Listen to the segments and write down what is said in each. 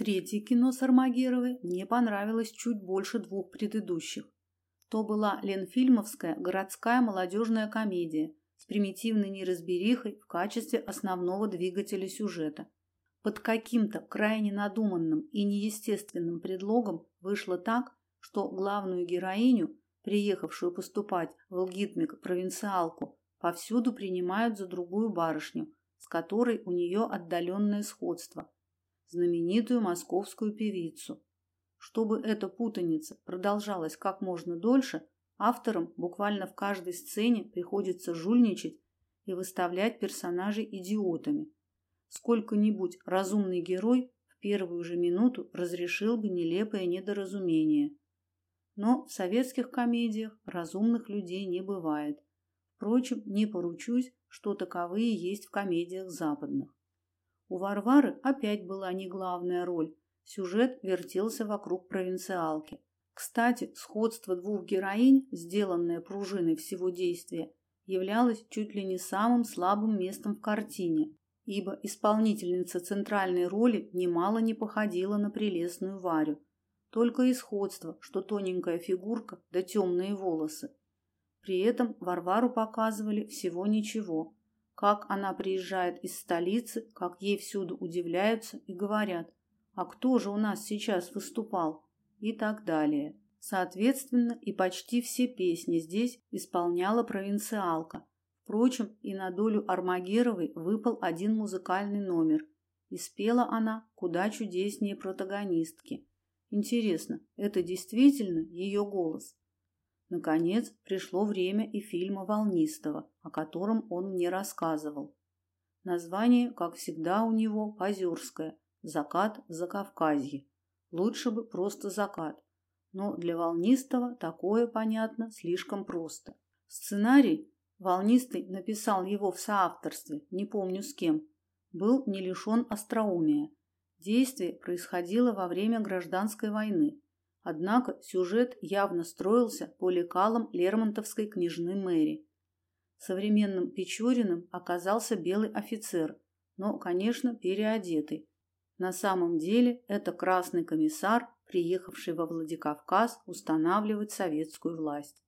Третье кино с Армагеровой мне понравилось чуть больше двух предыдущих. То была Ленфильмовская городская молодежная комедия с примитивной неразберихой в качестве основного двигателя сюжета. Под каким-то крайне надуманным и неестественным предлогом вышло так, что главную героиню, приехавшую поступать в Лгитмик провинциалку, повсюду принимают за другую барышню, с которой у нее отдаленное сходство – знаменитую московскую певицу. Чтобы эта путаница продолжалась как можно дольше, авторам буквально в каждой сцене приходится жульничать и выставлять персонажей идиотами. Сколько-нибудь разумный герой в первую же минуту разрешил бы нелепое недоразумение. Но в советских комедиях разумных людей не бывает. Впрочем, не поручусь, что таковые есть в комедиях западных. У Варвары опять была не главная роль. Сюжет вертелся вокруг провинциалки. Кстати, сходство двух героинь, сделанное пружиной всего действия, являлось чуть ли не самым слабым местом в картине, ибо исполнительница центральной роли немало не походила на прелестную Варю. Только и сходство, что тоненькая фигурка да темные волосы. При этом Варвару показывали всего ничего – как она приезжает из столицы, как ей всюду удивляются и говорят, а кто же у нас сейчас выступал и так далее. Соответственно, и почти все песни здесь исполняла провинциалка. Впрочем, и на долю Армагеровой выпал один музыкальный номер, и спела она куда чудеснее протагонистки. Интересно, это действительно ее голос? Наконец, пришло время и фильма Волнистого, о котором он мне рассказывал. Название, как всегда у него, позерское «Закат в Закавказье». Лучше бы просто «Закат». Но для Волнистого такое, понятно, слишком просто. Сценарий, Волнистый написал его в соавторстве, не помню с кем, был не лишен остроумия. Действие происходило во время гражданской войны, Однако сюжет явно строился по лекалам Лермонтовской княжны Мэри. Современным Печориным оказался белый офицер, но, конечно, переодетый. На самом деле это красный комиссар, приехавший во Владикавказ устанавливать советскую власть.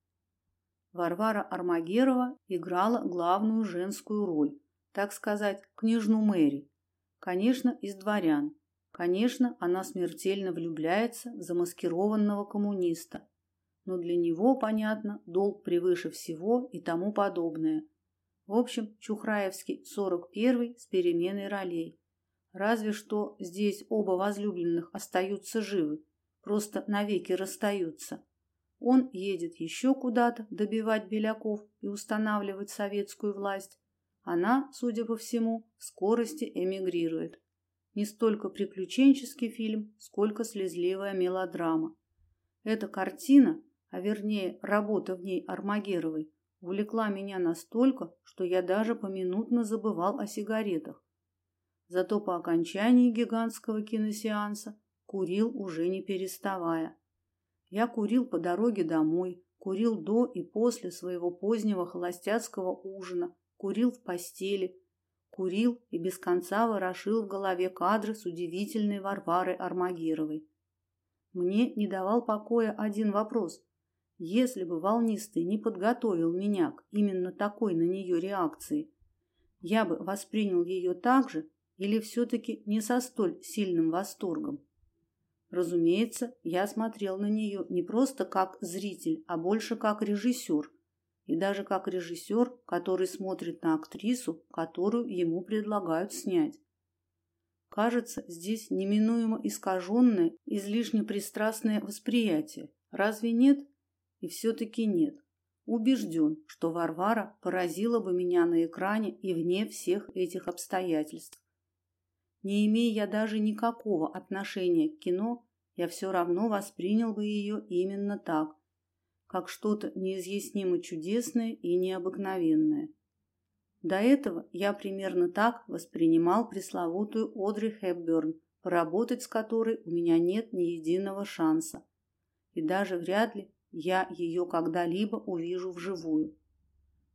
Варвара Армагерова играла главную женскую роль, так сказать, княжну Мэри. Конечно, из дворян, Конечно, она смертельно влюбляется в замаскированного коммуниста, но для него, понятно, долг превыше всего и тому подобное. В общем, Чухраевский 41 с переменой ролей. Разве что здесь оба возлюбленных остаются живы, просто навеки расстаются. Он едет еще куда-то добивать беляков и устанавливать советскую власть. Она, судя по всему, в скорости эмигрирует не столько приключенческий фильм, сколько слезливая мелодрама. Эта картина, а вернее работа в ней Армагеровой, увлекла меня настолько, что я даже поминутно забывал о сигаретах. Зато по окончании гигантского киносеанса курил уже не переставая. Я курил по дороге домой, курил до и после своего позднего холостяцкого ужина, курил в постели, курил и без конца ворошил в голове кадры с удивительной Варварой Армагировой. Мне не давал покоя один вопрос. Если бы волнистый не подготовил меня к именно такой на нее реакции, я бы воспринял ее так же или все-таки не со столь сильным восторгом. Разумеется, я смотрел на нее не просто как зритель, а больше как режиссер – и даже как режиссер, который смотрит на актрису, которую ему предлагают снять. Кажется, здесь неминуемо искаженное, излишне пристрастное восприятие. Разве нет? И все-таки нет. Убежден, что Варвара поразила бы меня на экране и вне всех этих обстоятельств. Не имея я даже никакого отношения к кино, я все равно воспринял бы ее именно так, как что-то неизъяснимо чудесное и необыкновенное. До этого я примерно так воспринимал пресловутую Одри Хепберн, поработать с которой у меня нет ни единого шанса. И даже вряд ли я ее когда-либо увижу вживую.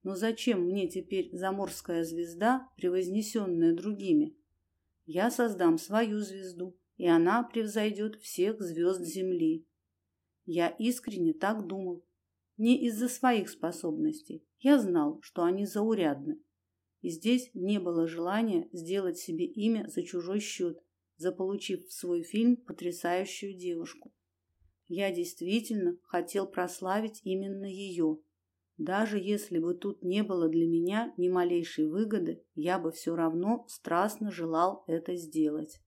Но зачем мне теперь заморская звезда, превознесенная другими? Я создам свою звезду, и она превзойдет всех звезд Земли. Я искренне так думал. Не из-за своих способностей. Я знал, что они заурядны. И здесь не было желания сделать себе имя за чужой счет, заполучив в свой фильм потрясающую девушку. Я действительно хотел прославить именно ее. Даже если бы тут не было для меня ни малейшей выгоды, я бы все равно страстно желал это сделать.